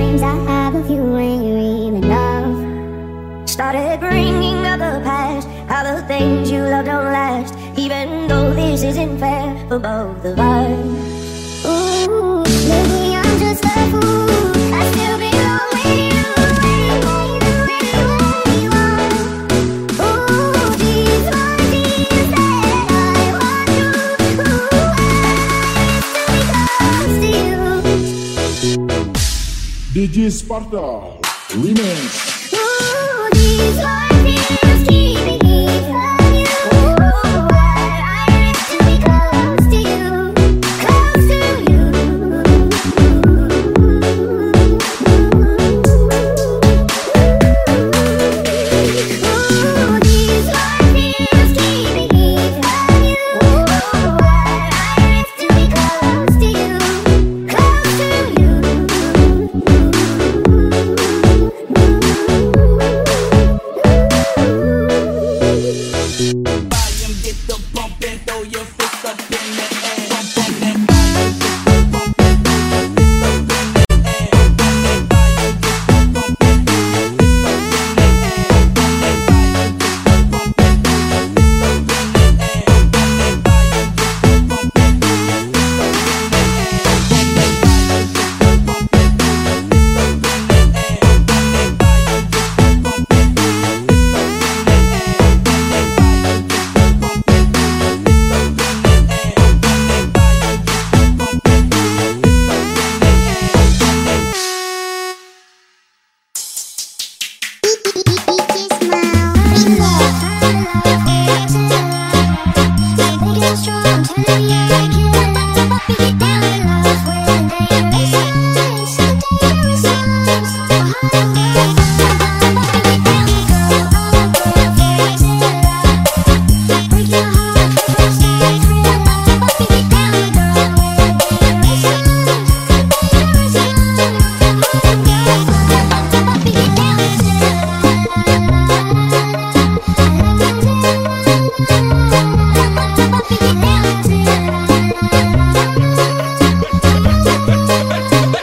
dreams I have of you when you're even love Started bringing up the past How the things you love don't last Even though this isn't fair for both of us. Ooh, maybe I'm just a fool. DJ Sparta Remix.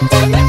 Yeah.